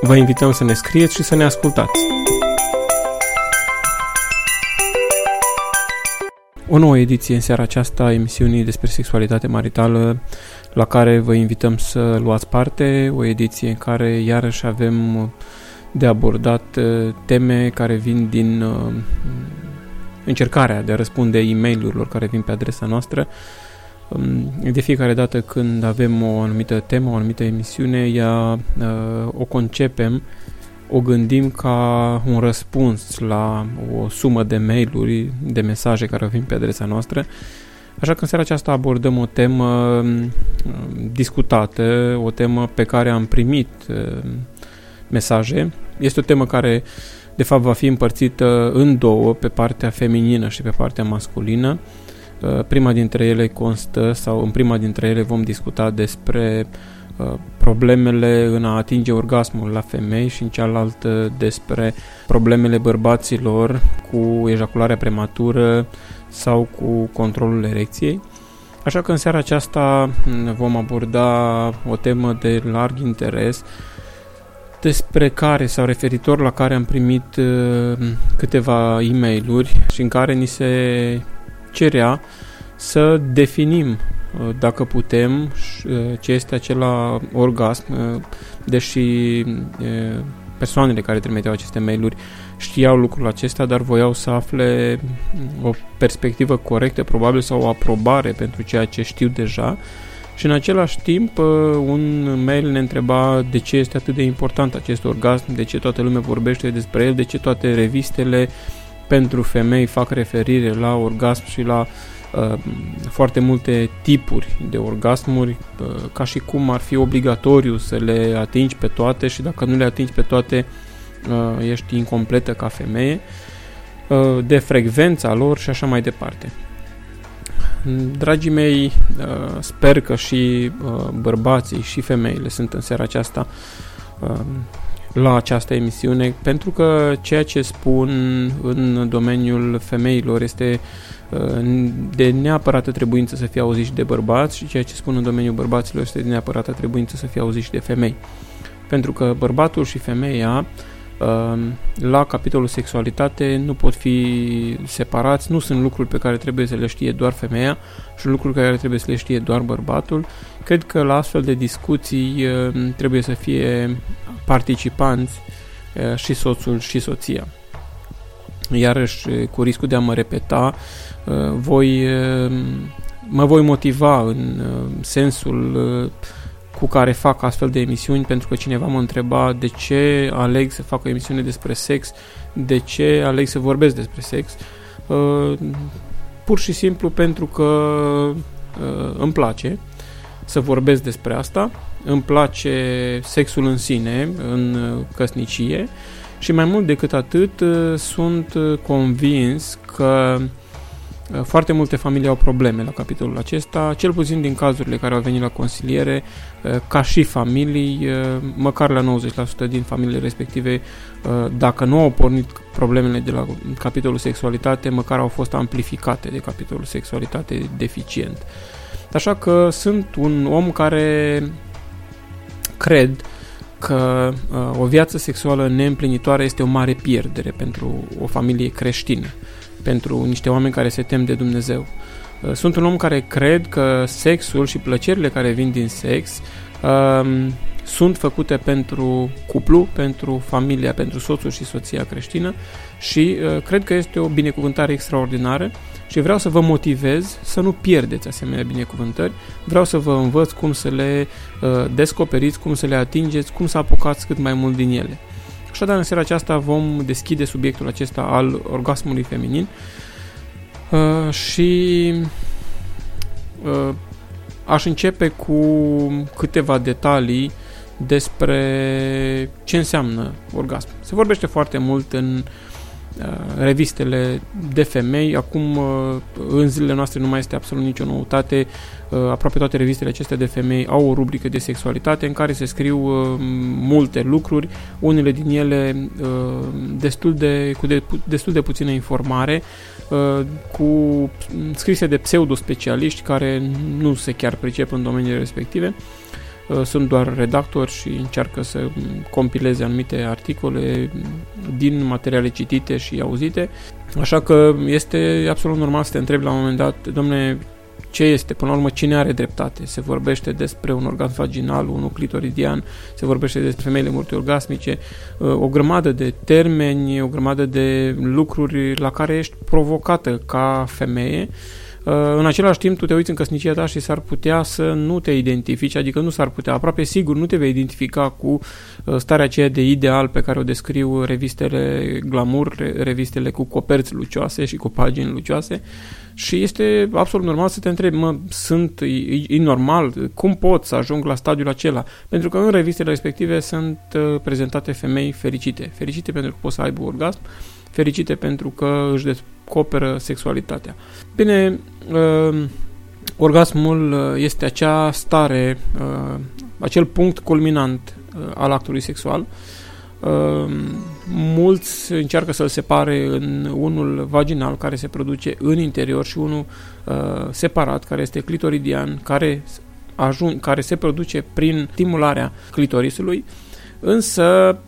Vă invităm să ne scrieți și să ne ascultați. O nouă ediție în seara aceasta a emisiunii despre sexualitate maritală la care vă invităm să luați parte, o ediție în care iarăși avem de abordat uh, teme care vin din uh, încercarea de a răspunde e mail care vin pe adresa noastră. Um, de fiecare dată când avem o anumită temă, o anumită emisiune, ea uh, o concepem o gândim ca un răspuns la o sumă de mail-uri, de mesaje care vin pe adresa noastră. Așa că în seara aceasta abordăm o temă um, discutată, o temă pe care am primit um, mesaje. Este o temă care de fapt va fi împărțită în două, pe partea feminină și pe partea masculină. Uh, prima dintre ele constă, sau în prima dintre ele vom discuta despre uh, Uh, problemele în a atinge orgasmul la femei și în cealaltă despre problemele bărbaților cu ejacularea prematură sau cu controlul erecției. Așa că în seara aceasta vom aborda o temă de larg interes despre care sau referitor la care am primit uh, câteva e mail și în care ni se cerea să definim Uh, dacă putem, uh, ce este acela orgasm, uh, deși persoanele care trimiteau aceste mail-uri știau lucrul acesta, dar voiau să afle o perspectivă corectă, probabil, sau o aprobare pentru ceea ce știu deja. Și în același timp, un mail ne întreba de ce este atât de important acest orgasm, de ce toată lumea vorbește despre el, de ce toate revistele pentru femei fac referire la orgasm și la uh, Uh, foarte multe tipuri de orgasmuri, uh, ca și cum ar fi obligatoriu să le atingi pe toate și dacă nu le atingi pe toate, uh, ești incompletă ca femeie, de frecvența lor și așa mai departe. Dragii mei, sper că și bărbații și femeile sunt în seara aceasta la această emisiune, pentru că ceea ce spun în domeniul femeilor este de neapărată trebuință să fie auzit și de bărbați și ceea ce spun în domeniul bărbaților este de neapărată trebuință să fie auzit și de femei. Pentru că bărbatul și femeia um, la capitolul sexualitate nu pot fi separați, nu sunt lucruri pe care trebuie să le știe doar femeia și lucruri pe care trebuie să le știe doar bărbatul. Cred că la astfel de discuții um, trebuie să fie participanți uh, și soțul și soția. Iarăși, cu riscul de a mă repeta, Uh, voi, uh, mă voi motiva în uh, sensul cu care fac astfel de emisiuni, pentru că cineva mă întreba de ce aleg să fac o emisiune despre sex, de ce aleg să vorbesc despre sex. Pur și simplu pentru că îmi place să vorbesc despre asta, îmi place sexul în sine, în căsnicie și mai mult decât atât sunt convins că Uh, foarte multe familii au probleme la capitolul acesta, cel puțin din cazurile care au venit la consiliere, uh, ca și familii, uh, măcar la 90% din familiile respective, dacă nu au pornit problemele de la capitolul sexualitate, măcar au fost amplificate de capitolul sexualitate deficient. Așa că sunt un om care cred că o viață sexuală neîmplinitoare este o mare pierdere pentru o familie creștină pentru niște oameni care se tem de Dumnezeu. Uh, sunt un om care cred că sexul și plăcerile care vin din sex um, sunt făcute pentru cuplu, pentru familia, pentru soțul și soția creștină și uh, cred că este o binecuvântare extraordinară și vreau să vă motivez să nu pierdeți asemenea binecuvântări, vreau să vă învăț cum să le uh, descoperiți, cum să le atingeți, cum să apucați cât mai mult din ele. Așadar, în seara aceasta vom deschide subiectul acesta al orgasmului feminin uh, și uh, aș începe cu câteva detalii despre ce înseamnă orgasm. Se vorbește foarte mult în uh, revistele de femei. Acum, uh, în zilele noastre, nu mai este absolut nicio noutate. Uh, aproape toate revistele acestea de femei au o rubrică de sexualitate în care se scriu multe lucruri, unele din ele destul de, cu de, destul de puțină informare, cu scrise de pseudo-specialiști care nu se chiar pricep în domeniile respective. Uh, sunt doar redactori și încearcă să compileze anumite articole din materiale citite și auzite. Așa că este absolut normal să te întrebi la un moment dat, domne, ce este, până la urmă, cine are dreptate. Se vorbește despre un organ vaginal, unul clitoridian, se vorbește despre femeile multiorgasmice, uh, o grămadă de termeni, o grămadă de lucruri la care ești provocată ca femeie Uh, în același timp, tu te uiți în căsnicia ta și s-ar putea să nu te identifici, adică nu s-ar putea, aproape sigur nu te vei identifica cu uh, starea aceea de ideal pe care o descriu revistele glamour, revistele cu coperți lucioase și cu pagini lucioase. Și este absolut normal să te întrebi, mă, sunt, e, e normal, cum pot să ajung la stadiul acela? Pentru că în revistele respective sunt uh, prezentate femei fericite, fericite pentru că pot să aibă orgasm, fericite pentru că își descoperă sexualitatea. Bine, uh, orgasmul uh, este acea stare, uh, acel punct culminant al actului sexual. Mulți încearcă să-l separe în unul vaginal care se produce în interior și unul separat care este clitoridian care, ajung, care se produce prin stimularea clitorisului Însă,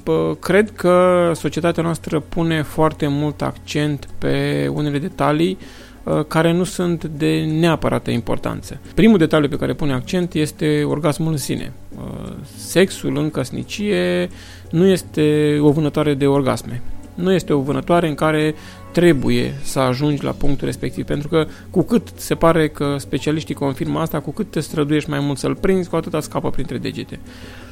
cred că societatea noastră pune foarte mult accent pe unele detalii ă, care nu sunt de neapărată importanță. Primul detaliu pe care pune accent este orgasmul în sine. Ă, sexul în căsnicie nu este o vânătoare de orgasme. Nu este o vânătoare în care trebuie să ajungi la punctul respectiv, pentru că cu cât se pare că specialiștii confirmă asta, cu cât te străduiești mai mult să-l prinzi, cu atât scapă printre degete. Ehm,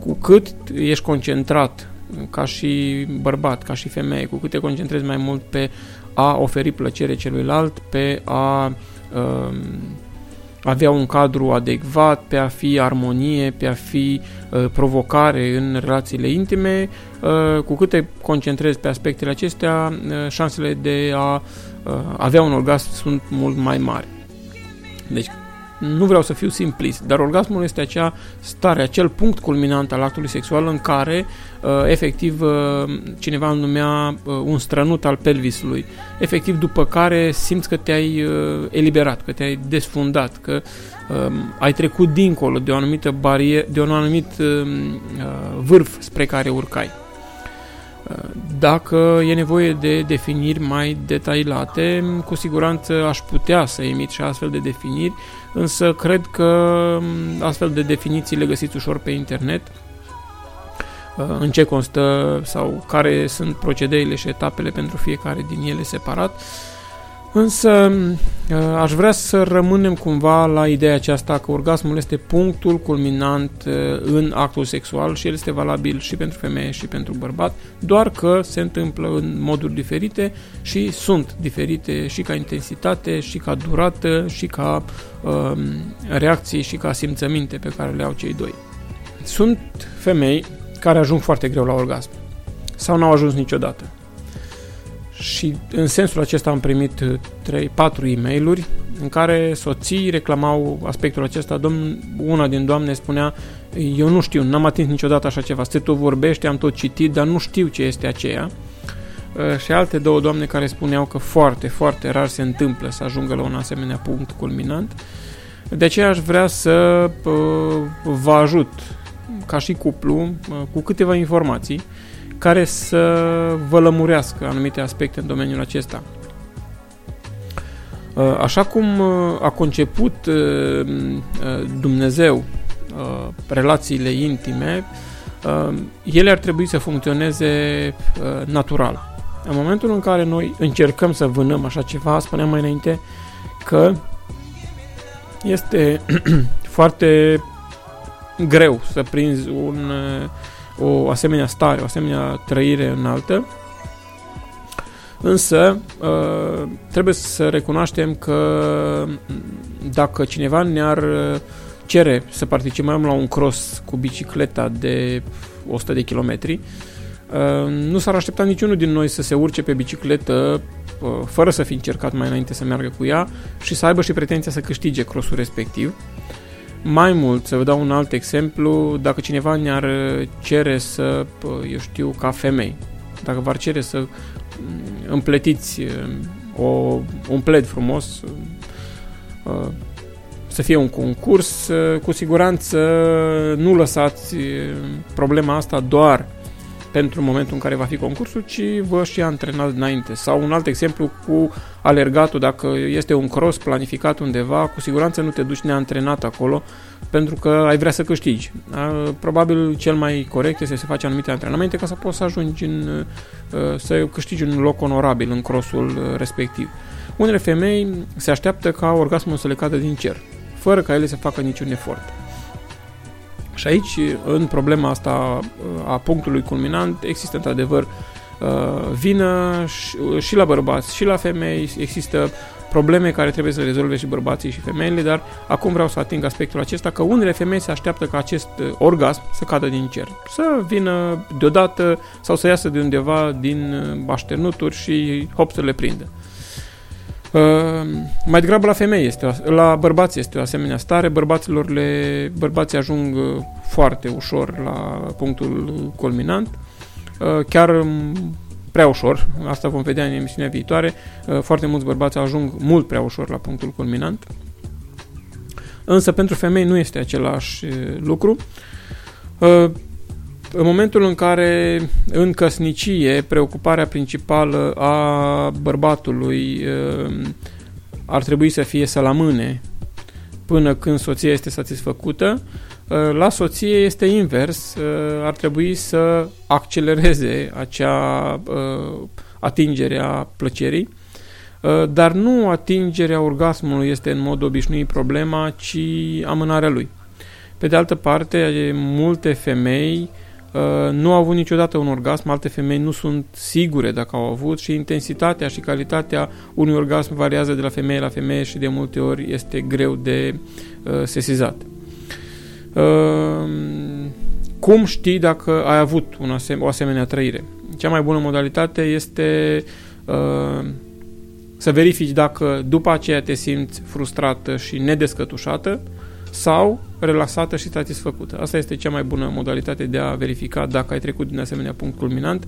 cu cât ești concentrat ca și bărbat, ca și femeie, cu cât te concentrezi mai mult pe a oferi plăcere celuilalt, pe a uh, avea un cadru adecvat, pe a fi armonie, pe a fi uh, provocare în relațiile intime, uh, cu cât te concentrezi pe aspectele acestea, uh, șansele de a uh, avea un orgasm sunt mult mai mari. Deci nu vreau să fiu simplist, dar orgasmul este acea stare, acel punct culminant al actului sexual în care, uh, efectiv, uh, cineva îl numea uh, un strănut al pelvisului. Efectiv, după care simți că te-ai eliberat, că te-ai desfundat, că um, ai trecut dincolo de o anumită barieră, de un anumit um, vârf spre care urcai. Dacă e nevoie de definiri mai detaliate, cu siguranță aș putea să emit și astfel de definiri, însă cred că mm, astfel de definiții le găsiți ușor pe internet uh, în ce constă sau care sunt procedeile și etapele pentru fiecare din ele separat. Însă uh, aș vrea să rămânem cumva la ideea aceasta că orgasmul este punctul culminant uh, în actul sexual și el este valabil și pentru femeie și pentru bărbat, doar că se întâmplă în moduri diferite și sunt diferite și ca intensitate, și ca durată, și ca um, reacții, și ca simțăminte pe care le au cei doi. Sunt femei care ajung foarte greu la orgasm sau n-au ajuns niciodată și în sensul acesta am primit 3-4 e mail în care soții reclamau aspectul acesta. Domn, una din doamne spunea, eu nu știu, n-am atins niciodată așa ceva. Se tot vorbește, am tot citit, dar nu știu ce este aceea. Uh, și alte două doamne care spuneau că foarte, foarte rar se întâmplă să ajungă la un asemenea punct culminant. De aceea aș vrea să uh, vă ajut ca și cuplu uh, cu câteva informații care să vă lămurească anumite aspecte în domeniul acesta. Uh, așa cum uh, a conceput uh, Dumnezeu relațiile intime, ele ar trebui să funcționeze natural. În momentul în care noi încercăm să vânăm așa ceva, spuneam mai înainte că este foarte greu să prinzi un o asemenea stare, o asemenea trăire înaltă. Însă, trebuie să recunoaștem că dacă cineva ne-ar cere să participăm la un cross cu bicicleta de 100 de kilometri, uh, nu s-ar aștepta niciunul din noi să se urce pe bicicletă uh, fără să fi încercat mai înainte să meargă cu ea și să aibă și pretenția să câștige crossul respectiv. Mai mult, să vă dau un alt exemplu, dacă cineva ne-ar cere să, eu știu, ca femei, dacă v-ar cere să mm, împletiți o, un pled frumos, să fie un concurs, cu siguranță nu lăsați problema asta doar pentru momentul în care va fi concursul, ci vă și antrenați înainte. Sau un alt exemplu cu alergatul, dacă este un cross planificat undeva, cu siguranță nu te duci neantrenat acolo, pentru că ai vrea să câștigi. Probabil cel mai corect este să faci anumite antrenamente ca să poți să ajungi în, să câștigi un loc onorabil în crossul respectiv. Unele femei se așteaptă ca orgasmul să le cadă din cer, fără ca ele să facă niciun efort. Și aici, în problema asta a punctului culminant, există într-adevăr vină și la bărbați și la femei, există probleme care trebuie să rezolve și bărbații și femeile, dar acum vreau să ating aspectul acesta că unele femei se așteaptă ca acest orgasm să cadă din cer, să vină deodată sau să iasă de undeva din așternuturi și hop să le prindă. Uh, mai degrabă la femei este, la bărbați este o asemenea stare, bărbaților le, bărbații ajung uh, foarte ușor la punctul culminant, uh, chiar um, prea ușor, asta vom vedea în emisiunea viitoare, uh, foarte mulți bărbați ajung mult prea ușor la punctul culminant, însă pentru femei nu este același uh, lucru. Uh, în momentul în care în căsnicie preocuparea principală a bărbatului ar trebui să fie să-l amâne până când soția este satisfăcută, la soție este invers, ar trebui să accelereze acea atingere a plăcerii, dar nu atingerea orgasmului este în mod obișnuit problema, ci amânarea lui. Pe de altă parte, multe femei nu au avut niciodată un orgasm, alte femei nu sunt sigure dacă au avut și intensitatea și calitatea unui orgasm variază de la femeie la femeie și de multe ori este greu de sesizat. Ehm, cum știi dacă ai avut un asem- o asemenea trăire? Cea mai bună modalitate este uh, să verifici dacă după aceea te simți frustrată și nedescătușată sau relaxată și satisfăcută. Asta este cea mai bună modalitate de a verifica dacă ai trecut din asemenea punct culminant.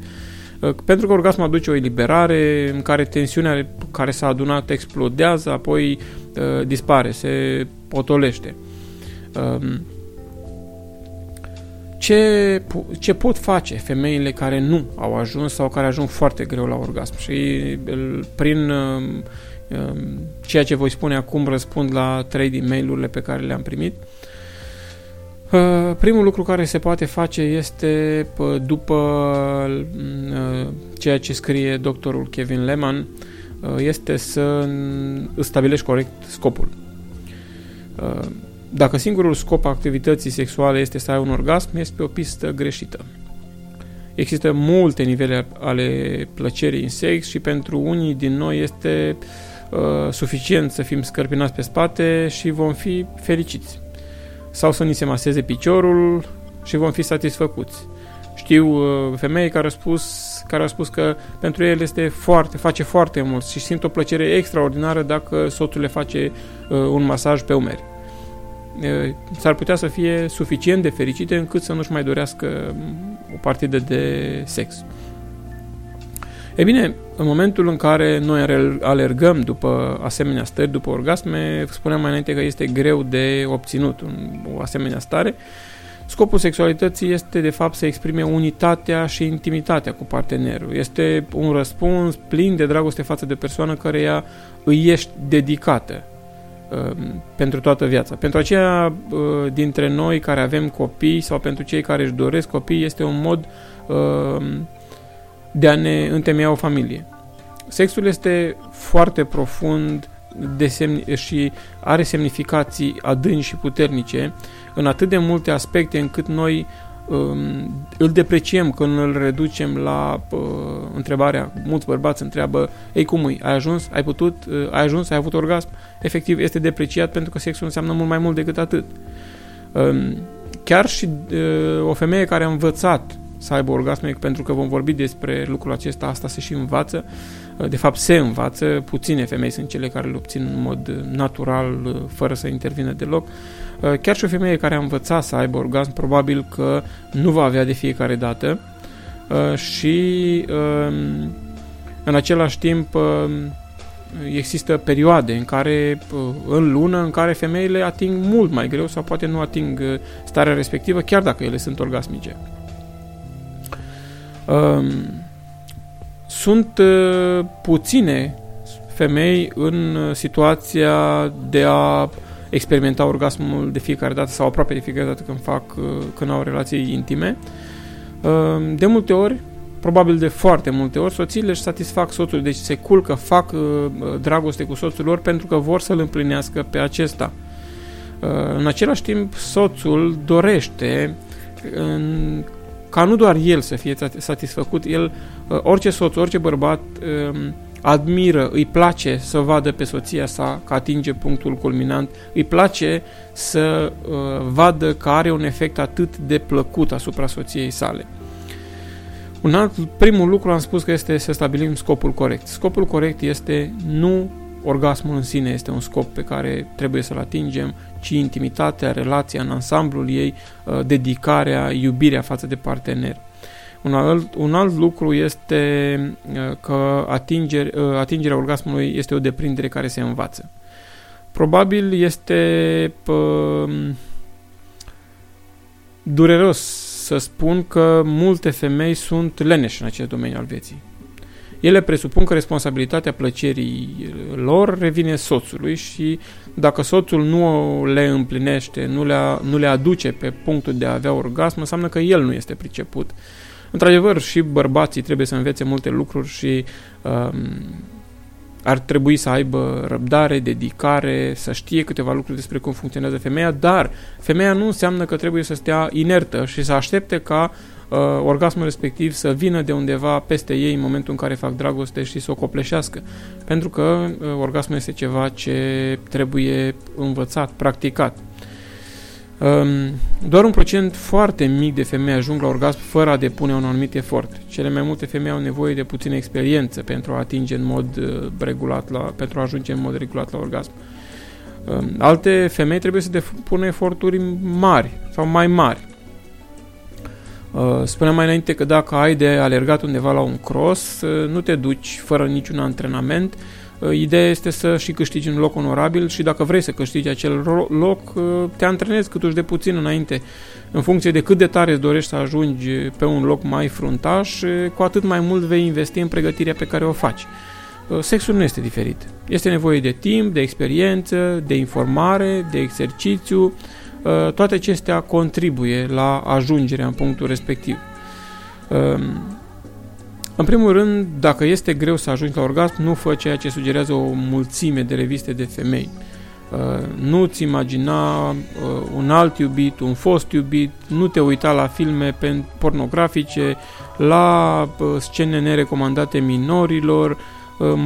Uh, pentru că orgasmul aduce o eliberare în care tensiunea care s-a adunat explodează, apoi uh, dispare, se potolește. Uh, ce, ce pot face femeile care nu au ajuns sau care ajung foarte greu la orgasm. Și prin um, um, ceea ce voi spune acum răspund la trei din mail-urile pe care le-am primit. Uh, primul lucru care se poate face este după uh, ceea ce scrie doctorul Kevin Lehman uh, este să stabilești corect scopul. Dacă singurul scop activității sexuale este să ai un orgasm, este o pistă greșită. Există multe nivele ale plăcerii în sex și pentru unii din noi este uh, suficient să fim scărpinați pe spate și vom fi fericiți. Sau să ni se maseze piciorul și vom fi satisfăcuți. Știu uh, femei care au spus, care au spus că pentru ele este foarte, face foarte mult și simt o plăcere extraordinară dacă soțul le face uh, un masaj pe umeri s-ar putea să fie suficient de fericite încât să nu-și mai dorească o partidă de sex. E bine, în momentul în care noi alergăm după asemenea stări, după orgasme, spuneam mai înainte că este greu de obținut o asemenea stare, Scopul sexualității este de fapt să exprime unitatea și intimitatea cu partenerul. Este un răspuns plin de dragoste față de persoană care ea îi ești dedicată. Um, pentru toată viața. Pentru aceia uh, dintre noi care avem copii sau pentru cei care își doresc copii, este un mod um, de a ne întemeia o familie. Sexul este foarte profund de semn- și are semnificații adânci și puternice în atât de multe aspecte încât noi um, îl depreciem, când îl reducem la uh, întrebarea, mulți bărbați întreabă, ei cum îi, ai ajuns, ai putut, uh, ai ajuns, ai avut orgasm, efectiv este depreciat pentru că sexul înseamnă mult mai mult decât atât. Um, chiar și uh, o femeie care a învățat să aibă orgasme, pentru că vom vorbi despre lucrul acesta, asta se și învață, uh, de fapt se învață, puține femei sunt cele care îl obțin în mod uh, natural, uh, fără să intervină deloc, Uh, chiar și o femeie care a învățat să aibă orgasm, probabil că nu va avea de fiecare dată. Uh, și um, în același timp um, există perioade în care, uh, în lună, în care femeile ating mult mai greu sau poate nu ating starea respectivă, chiar dacă ele sunt orgasmice. Um, sunt puține femei în situația de a experimenta orgasmul de fiecare dată sau aproape de fiecare dată când fac, uh, când au relații intime. Uh, de multe ori, probabil de foarte multe ori, soțiile își satisfac soțul, deci se culcă, fac uh, dragoste cu soțul lor pentru că vor să-l împlinească pe acesta. În același timp, soțul dorește ca nu doar el să fie satisfăcut, el, orice soț, orice bărbat um, admiră, îi place să vadă pe soția sa că atinge punctul culminant, îi place să uh, vadă că are un efect atât de plăcut asupra soției sale. Un alt, primul lucru am spus că este să stabilim scopul corect. Scopul corect este nu orgasmul în sine este un scop pe care trebuie să-l atingem, ci intimitatea, relația în ansamblul ei, uh, dedicarea, iubirea față de partener. Un alt, un alt lucru este uh, că atingere, uh, atingerea orgasmului este o deprindere care se învață. Probabil este pă, dureros să spun că multe femei sunt leneșe în acest domeniu al vieții. Ele presupun că responsabilitatea plăcerii lor revine soțului și dacă soțul nu le împlinește, nu le, nu le aduce pe punctul de a avea orgasm, înseamnă că el nu este priceput. Într-adevăr, și bărbații trebuie să învețe multe lucruri și um, ar trebui să aibă răbdare, dedicare, să știe câteva lucruri despre cum funcționează femeia, dar femeia nu înseamnă că trebuie să stea inertă și să aștepte ca uh, orgasmul respectiv să vină de undeva peste ei în momentul în care fac dragoste și să o copleșească. Pentru că uh, orgasmul este ceva ce trebuie învățat, practicat. Um, doar un procent foarte mic de femei ajung la orgasm fără a depune un anumit efort. Cele mai multe femei au nevoie de puțină experiență pentru a atinge în mod uh, regulat la, pentru a ajunge în mod regulat la orgasm. Um, alte femei trebuie să depună eforturi mari sau mai mari. Uh, spuneam mai înainte că dacă ai de alergat undeva la un cross, uh, nu te duci fără niciun antrenament, Uh, ideea este să și câștigi un loc onorabil și dacă vrei să câștigi acel loc, uh, te antrenezi câtuși de puțin înainte. În funcție de cât de tare îți dorești să ajungi pe un loc mai fruntaș, uh, cu atât mai mult vei investi în pregătirea pe care o faci. Sexul nu este diferit. Este nevoie de timp, de experiență, de informare, de exercițiu. Toate acestea contribuie la ajungerea în punctul respectiv. În primul rând, dacă este greu să ajungi la orgasm, nu fă ceea ce sugerează o mulțime de reviste de femei. Uh, nu-ți imagina uh, un alt iubit, un fost iubit, nu te uita la filme pornografice, la uh, scene nerecomandate minorilor, Uh,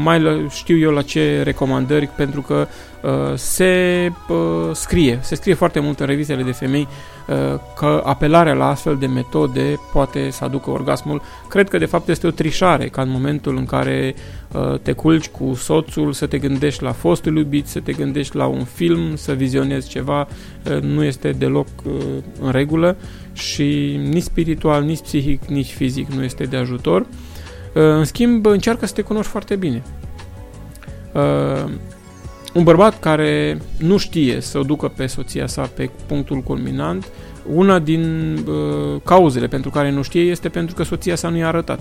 mai știu eu la ce recomandări, pentru că uh, se uh, scrie, se scrie foarte mult în revistele de femei că apelarea la astfel de metode poate să aducă orgasmul. Cred că de fapt este o trișare ca în momentul în care te culci cu soțul, să te gândești la fostul iubit, să te gândești la un film, să vizionezi ceva, nu este deloc în regulă și nici spiritual, nici psihic, nici fizic nu este de ajutor. Uh, în schimb, încearcă să te cunoști foarte bine. Uh, un bărbat care nu știe să o ducă pe soția sa pe punctul culminant, una din uh, cauzele pentru care nu știe este pentru că soția sa nu i-a arătat.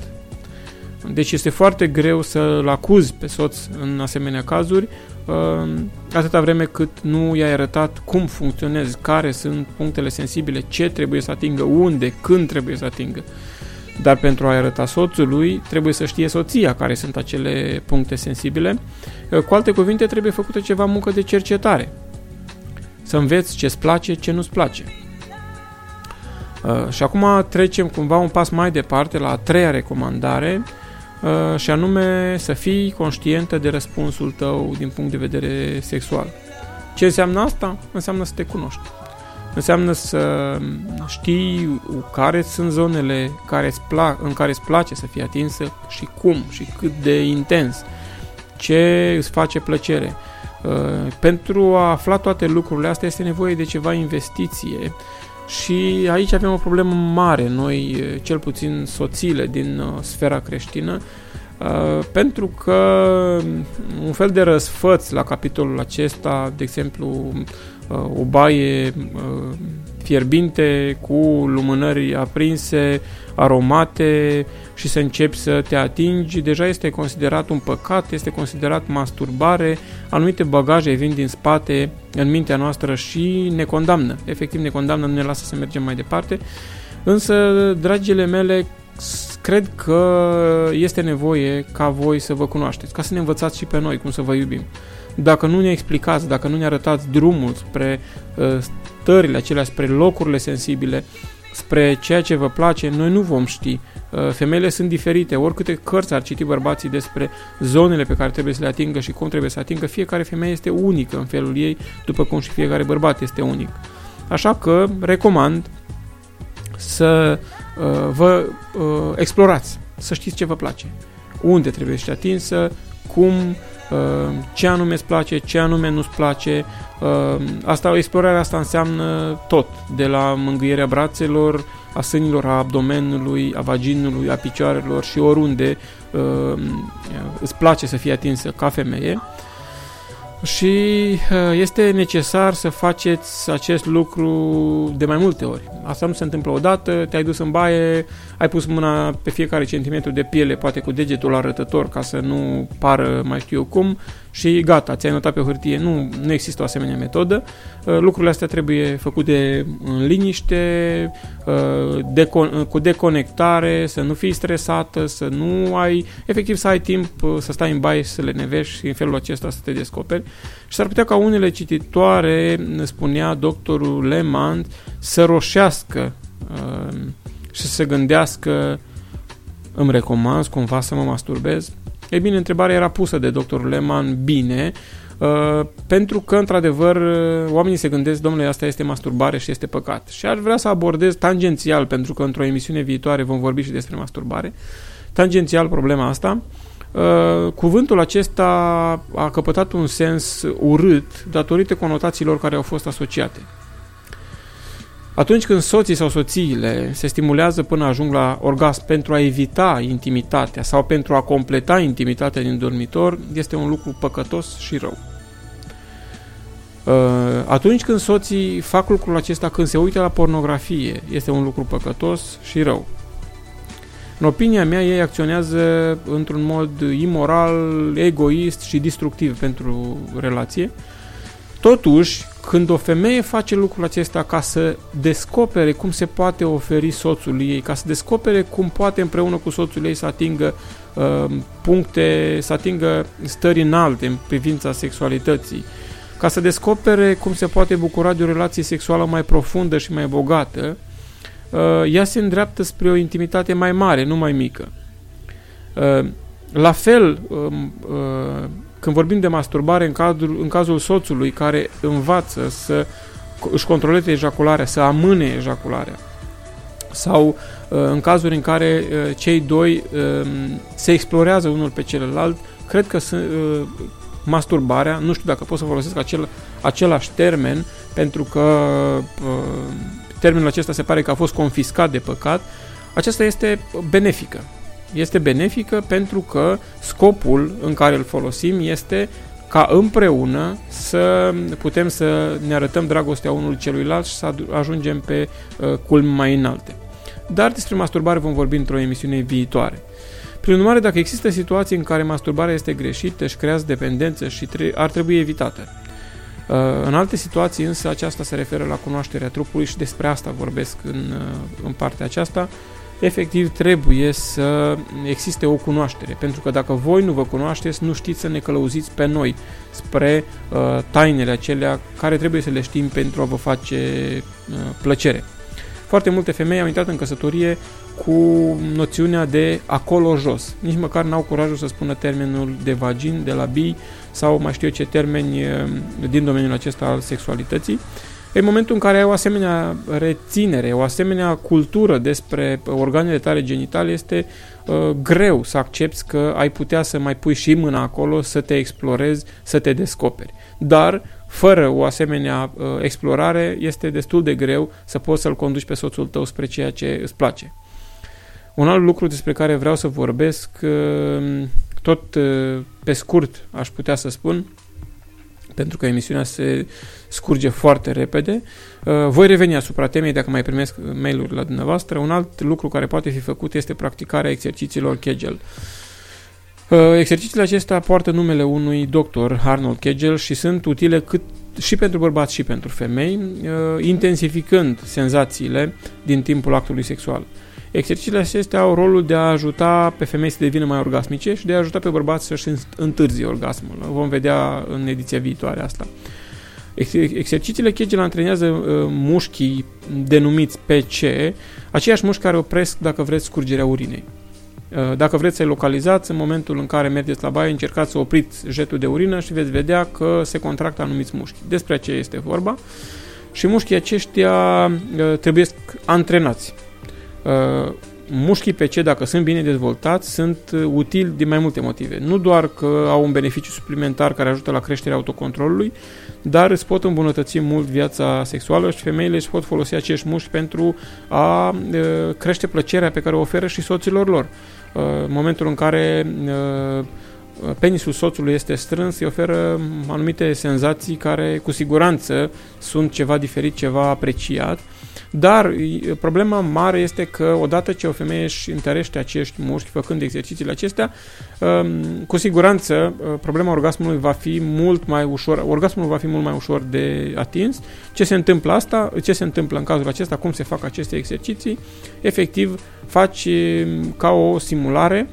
Deci este foarte greu să-l acuzi pe soț în asemenea cazuri, uh, atâta vreme cât nu i-ai arătat cum funcționezi, care sunt punctele sensibile, ce trebuie să atingă, unde, când trebuie să atingă. Dar pentru a arăta soțului, trebuie să știe soția care sunt acele puncte sensibile. Cu alte cuvinte, trebuie făcută ceva muncă de cercetare. Să înveți ce-ți place, ce nu-ți place. Uh, și acum trecem cumva un pas mai departe la a treia recomandare uh, și anume să fii conștientă de răspunsul tău din punct de vedere sexual. Ce înseamnă asta? Înseamnă să te cunoști. Înseamnă să știi care sunt zonele care îți plac, în care îți place să fii atinsă și cum și cât de intens. Ce îți face plăcere. Uh, pentru a afla toate lucrurile astea este nevoie de ceva investiție și aici avem o problemă mare, noi, uh, cel puțin soțiile din uh, sfera creștină, pentru că un fel de răsfăț la capitolul acesta, de exemplu, o baie fierbinte cu lumânări aprinse, aromate și să începi să te atingi, deja este considerat un păcat, este considerat masturbare, anumite bagaje vin din spate în mintea noastră și ne condamnă, efectiv ne condamnă, nu ne lasă să mergem mai departe. Însă, dragile mele, cred că este nevoie ca voi să vă cunoașteți, ca să ne învățați și pe noi cum să vă iubim. Dacă nu ne explicați, dacă nu ne arătați drumul spre uh, stările acelea, spre locurile sensibile, spre ceea ce vă place, noi nu vom ști. Uh, femeile sunt diferite, oricâte cărți ar citi bărbații despre zonele pe care trebuie să le atingă și cum trebuie să atingă, fiecare femeie este unică în felul ei, după cum și fiecare bărbat este unic. Așa că recomand să uh, vă uh, explorați, să știți ce vă place, unde trebuie să atinsă, cum Uh, ce anume îți place, ce anume nu-ți place. Uh, asta, explorarea asta înseamnă tot, de la mângâierea brațelor, a sânilor, a abdomenului, a vaginului, a picioarelor și oriunde uh, îți place să fii atinsă ca femeie și uh, este necesar să faceți acest lucru de mai multe ori. Asta nu se întâmplă odată, te-ai dus în baie, ai pus mâna pe fiecare centimetru de piele, poate cu degetul arătător ca să nu pară mai știu eu cum și gata, ți-ai notat pe hârtie. Nu, nu există o asemenea metodă. Uh, lucrurile astea trebuie făcute în liniște, uh, cu deconectare, să nu fii stresată, să nu ai, efectiv să ai timp să stai în baie și să le nevești și în felul acesta să te descoperi. Și s-ar putea ca unele cititoare, spunea doctorul Lehmann, să roșească uh, și să se gândească îmi recomand cumva să mă masturbez? E bine, întrebarea era pusă de doctorul Lehmann bine, Uh, pentru că, într-adevăr, uh, oamenii se gândesc, domnule, asta este masturbare și este păcat. Și aș vrea să abordez tangențial, pentru că într-o emisiune viitoare vom vorbi și despre masturbare, tangențial problema asta. Uh, cuvântul acesta a căpătat un sens urât datorită conotațiilor care au fost asociate. Atunci când soții sau soțiile se stimulează până ajung la orgasm pentru a evita intimitatea sau pentru a completa intimitatea din dormitor, este un lucru păcătos și rău. Uh, atunci când soții fac lucrul acesta, când se uită la pornografie, este un lucru păcătos și rău. În opinia mea, ei acționează într-un mod imoral, egoist și destructiv pentru relație. Totuși, când o femeie face lucrul acesta ca să descopere cum se poate oferi soțul ei, ca să descopere cum poate împreună cu soțul ei să atingă uh, puncte, să atingă stări înalte în privința sexualității, ca să descopere cum se poate bucura de o relație sexuală mai profundă și mai bogată, uh, ea se îndreaptă spre o intimitate mai mare, nu mai mică. Uh, la fel, um, uh, când vorbim de masturbare în, cadrul, în cazul soțului care învață să își controleze ejacularea, să amâne ejacularea, sau în cazuri în care cei doi um, se explorează unul pe celălalt, cred că masturbarea, nu știu dacă pot să folosesc acel, același termen, pentru că uh, termenul acesta se pare că a fost confiscat de păcat, aceasta este benefică. Este benefică pentru că scopul în care îl folosim este ca împreună să putem să ne arătăm dragostea unul celuilalt și să ajungem pe uh, culmi mai înalte. Dar despre masturbare vom vorbi într-o emisiune viitoare. Prin urmare, dacă există situații în care masturbarea este greșită și creează dependență și ar trebui evitată. Uh, în alte situații însă aceasta se referă la cunoașterea trupului și despre asta vorbesc în, uh, în partea aceasta. Efectiv trebuie să existe o cunoaștere, pentru că dacă voi nu vă cunoașteți, nu știți să ne călăuziți pe noi spre uh, tainele acelea care trebuie să le știm pentru a vă face uh, plăcere. Foarte multe femei au intrat în căsătorie cu noțiunea de acolo jos. Nici măcar n-au curajul să spună termenul de vagin, de la bi sau mai știu eu ce termeni din domeniul acesta al sexualității. În momentul în care ai o asemenea reținere, o asemenea cultură despre organele tale genitale, este uh, greu să accepti că ai putea să mai pui și mâna acolo, să te explorezi, să te descoperi. Dar, fără o asemenea uh, explorare, este destul de greu să poți să-l conduci pe soțul tău spre ceea ce îți place. Un alt lucru despre care vreau să vorbesc, uh, tot uh, pe scurt aș putea să spun, pentru că emisiunea se scurge foarte repede. Uh, voi reveni asupra temei dacă mai primesc mail-uri la dumneavoastră. Un alt lucru care poate fi făcut este practicarea exercițiilor Kegel. Uh, exercițiile acestea poartă numele unui doctor, Arnold Kegel, și sunt utile cât și pentru bărbați și pentru femei, uh, intensificând senzațiile din timpul actului sexual. Exercițiile acestea au rolul de a ajuta pe femei să devină mai orgasmice și de a ajuta pe bărbați să-și întârzie orgasmul. Vom vedea în ediția viitoare asta. Exercițiile Kegel antrenează uh, mușchii denumiți PC, aceiași mușchi care opresc, dacă vreți, scurgerea urinei. Uh, dacă vreți să-i localizați, în momentul în care mergeți la baie, încercați să opriți jetul de urină și veți vedea că se contractă anumiți mușchi. Despre ce este vorba. Și mușchii aceștia uh, trebuie antrenați. Uh, mușchii PC, dacă sunt bine dezvoltați, sunt uh, utili din mai multe motive. Nu doar că au un beneficiu suplimentar care ajută la creșterea autocontrolului, dar îți pot îmbunătăți mult viața sexuală și femeile își pot folosi acești mușchi pentru a uh, crește plăcerea pe care o oferă și soților lor. În momentul în care penisul soțului este strâns, îi oferă anumite senzații care cu siguranță sunt ceva diferit, ceva apreciat dar problema mare este că odată ce o femeie își întărește acești mușchi făcând exercițiile acestea, um, cu siguranță uh, problema orgasmului va fi mult mai ușor, orgasmul va fi mult mai ușor de atins. Ce se întâmplă asta? Ce se întâmplă în cazul acesta? Cum se fac aceste exerciții? Efectiv, faci um, ca o simulare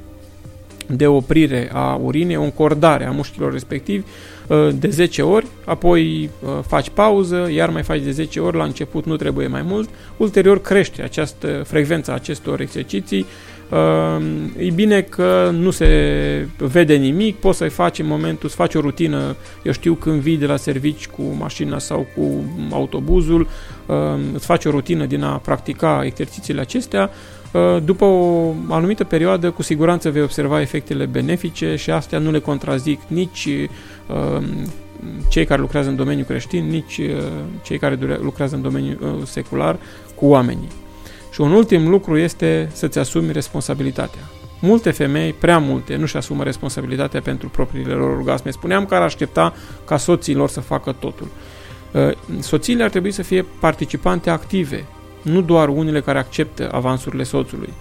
de oprire a urinei, o încordare a mușchilor respectivi uh, de 10 ori, apoi uh, faci pauză, iar mai faci de 10 ori, la început nu trebuie mai mult, ulterior crește această frecvență acestor exerciții, uh, e bine că nu se vede nimic, poți să-i faci în momentul, să faci o rutină, eu știu când vii de la servici cu mașina sau cu autobuzul, îți faci o rutină din a practica exercițiile acestea, Uh, după o anumită perioadă, cu siguranță vei observa efectele benefice și astea nu le contrazic nici uh, cei care lucrează în domeniul creștin, nici uh, cei care lucrează în domeniul secular cu oamenii. Și un ultim lucru este să-ți asumi responsabilitatea. Multe femei, prea multe, nu-și asumă responsabilitatea pentru propriile lor orgasme. Spuneam că ar aștepta ca soții lor să facă totul. Soțiile ar trebui să fie participante active nu doar unele care acceptă avansurile soțului.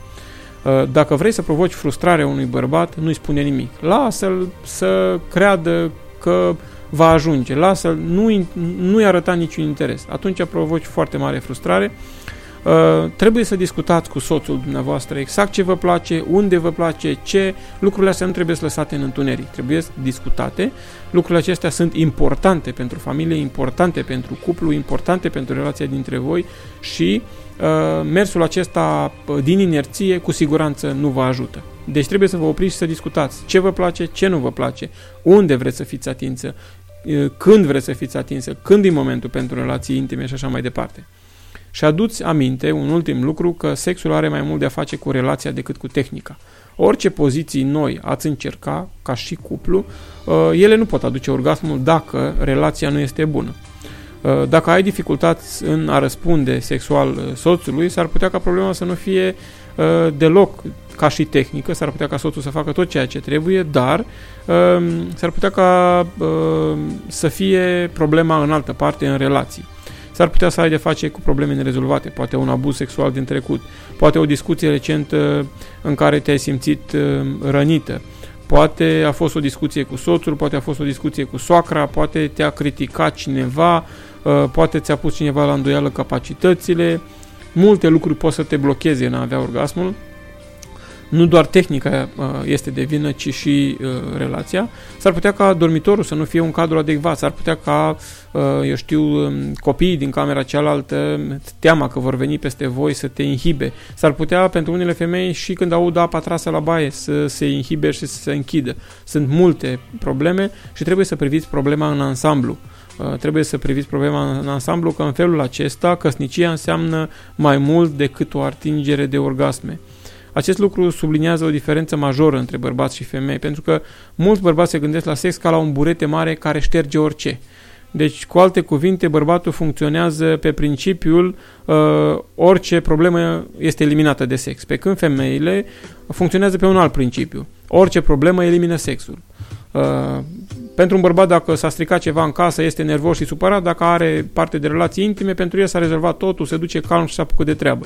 Uh, dacă vrei să provoci frustrarea unui bărbat, nu-i spune nimic. Lasă-l să creadă că va ajunge, lasă-l, nu-i, nu-i arăta niciun interes. Atunci provoci foarte mare frustrare Uh, trebuie să discutați cu soțul dumneavoastră exact ce vă place, unde vă place, ce. Lucrurile astea nu trebuie să lăsate în întuneric, trebuie discutate. Lucrurile acestea sunt importante pentru familie, importante pentru cuplu, importante pentru relația dintre voi și uh, mersul acesta uh, din inerție cu siguranță nu vă ajută. Deci trebuie să vă opriți și să discutați ce vă place, ce nu vă place, unde vreți să fiți atinsă, uh, când vreți să fiți atinsă, când e momentul pentru relații intime și așa mai departe. Și aduți aminte, un ultim lucru, că sexul are mai mult de a face cu relația decât cu tehnica. Orice poziții noi ați încerca, ca și cuplu, uh, ele nu pot aduce orgasmul dacă relația nu este bună. Uh, dacă ai dificultăți în a răspunde sexual uh, soțului, s-ar putea ca problema să nu fie deloc ca și tehnică, s-ar putea ca soțul să facă tot ceea ce trebuie, dar s-ar putea ca să fie problema în altă parte, în relații. S-ar putea să ai de face cu probleme nerezolvate, poate un abuz sexual din trecut, poate o discuție recentă în care te-ai simțit uh, rănită, poate a fost o discuție cu soțul, poate a fost o discuție cu soacra, poate te-a criticat cineva, uh, poate ți-a pus cineva la îndoială capacitățile, multe lucruri pot să te blocheze în a avea orgasmul. Nu doar tehnica uh, este de vină, ci și uh, relația. S-ar putea ca dormitorul să nu fie un cadru adecvat, s-ar putea ca, uh, eu știu, um, copiii din camera cealaltă, teama că vor veni peste voi să te inhibe. S-ar putea pentru unele femei și când aud apa trasă la baie să se inhibe și să se închidă. Sunt multe probleme și trebuie să priviți problema în ansamblu. Uh, trebuie să priviți problema în ansamblu că în felul acesta căsnicia înseamnă mai mult decât o atingere de orgasme. Acest lucru subliniază o diferență majoră între bărbați și femei, pentru că mulți bărbați se gândesc la sex ca la un burete mare care șterge orice. Deci, cu alte cuvinte, bărbatul funcționează pe principiul uh, orice problemă este eliminată de sex, pe când femeile funcționează pe un alt principiu. Orice problemă elimină sexul. Uh, pentru un bărbat, dacă s-a stricat ceva în casă, este nervos și supărat, dacă are parte de relații intime, pentru el s-a rezolvat totul, se duce calm și s-a apucat de treabă.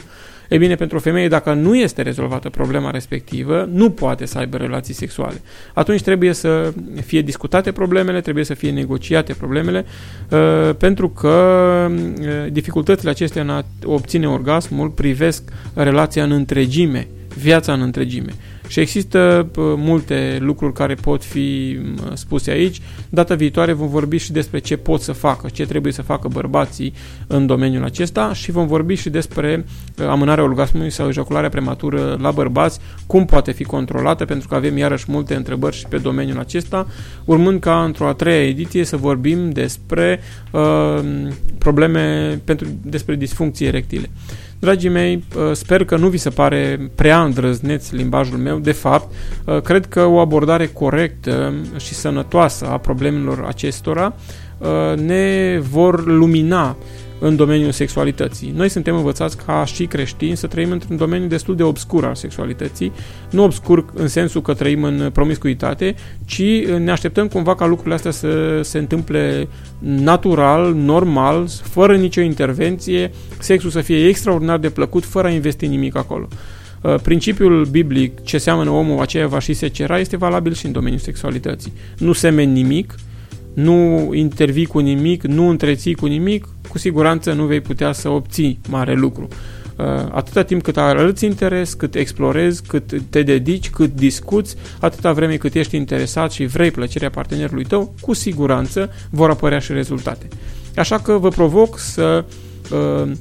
E bine, pentru o femeie, dacă nu este rezolvată problema respectivă, nu poate să aibă relații sexuale. Atunci trebuie să fie discutate problemele, trebuie să fie negociate problemele, uh, pentru că uh, dificultățile acestea în a obține orgasmul privesc relația în întregime, viața în întregime. Și există multe lucruri care pot fi spuse aici. Data viitoare vom vorbi și despre ce pot să facă, ce trebuie să facă bărbații în domeniul acesta și vom vorbi și despre amânarea orgasmului sau ejacularea prematură la bărbați, cum poate fi controlată, pentru că avem iarăși multe întrebări și pe domeniul acesta, urmând ca într-o a treia ediție să vorbim despre uh, probleme pentru, despre disfuncții erectile. Dragii mei, uh, sper că nu vi se pare prea îndrăzneț limbajul meu. De fapt, uh, cred că o abordare corectă și sănătoasă a problemelor acestora uh, ne vor lumina în domeniul sexualității. Noi suntem învățați ca și creștini să trăim într-un domeniu destul de obscur al sexualității, nu obscur în sensul că trăim în promiscuitate, ci ne așteptăm cumva ca lucrurile astea să se întâmple natural, normal, fără nicio intervenție, sexul să fie extraordinar de plăcut, fără a investi nimic acolo. Uh, principiul biblic, ce seamănă omul, aceea va și se cera, este valabil și în domeniul sexualității. Nu semeni nimic, nu intervii cu nimic, nu întreții cu nimic, cu siguranță nu vei putea să obții mare lucru. Uh, atâta timp cât arăți interes, cât explorezi, cât te dedici, cât discuți, atâta vreme cât ești interesat și vrei plăcerea partenerului tău, cu siguranță vor apărea și rezultate. Așa că vă provoc să uh,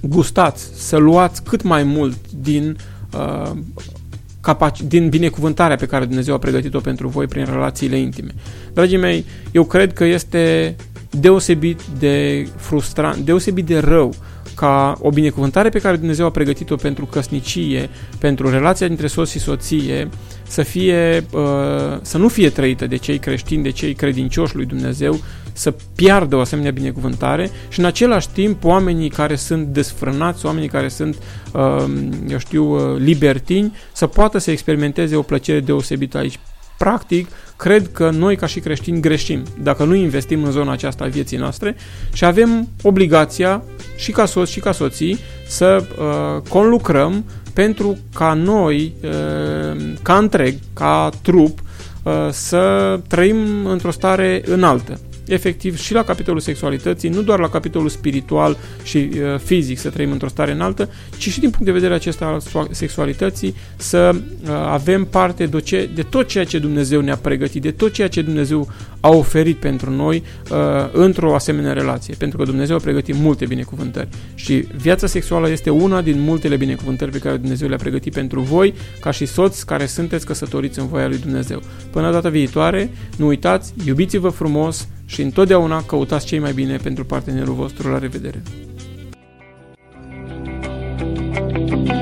gustați, să luați cât mai mult din uh, capaci- din binecuvântarea pe care Dumnezeu a pregătit-o pentru voi prin relațiile intime. Dragii mei, eu cred că este deosebit de frustrant, deosebit de rău ca o binecuvântare pe care Dumnezeu a pregătit-o pentru căsnicie, pentru relația dintre soț și soție, să, fie, uh, să nu fie trăită de cei creștini, de cei credincioși lui Dumnezeu, să piardă o asemenea binecuvântare și în același timp oamenii care sunt desfrânați, oamenii care sunt, uh, eu știu, uh, libertini, să poată să experimenteze o plăcere deosebită aici. Practic, cred că noi ca și creștini greșim dacă nu investim în zona aceasta a vieții noastre și avem obligația și ca soți și ca soții să uh, conlucrăm pentru ca noi, uh, ca întreg, ca trup, uh, să trăim într-o stare înaltă efectiv și la capitolul sexualității, nu doar la capitolul spiritual și uh, fizic să trăim într-o stare înaltă, ci și din punct de vedere acesta al sexualității să uh, avem parte de, ce, de tot ceea ce Dumnezeu ne-a pregătit, de tot ceea ce Dumnezeu a oferit pentru noi uh, într-o asemenea relație, pentru că Dumnezeu a pregătit multe binecuvântări și viața sexuală este una din multele binecuvântări pe care Dumnezeu le-a pregătit pentru voi, ca și soți care sunteți căsătoriți în voia lui Dumnezeu. Până data viitoare, nu uitați, iubiți-vă frumos, și întotdeauna căutați cei mai bine pentru partenerul vostru. La revedere! thank you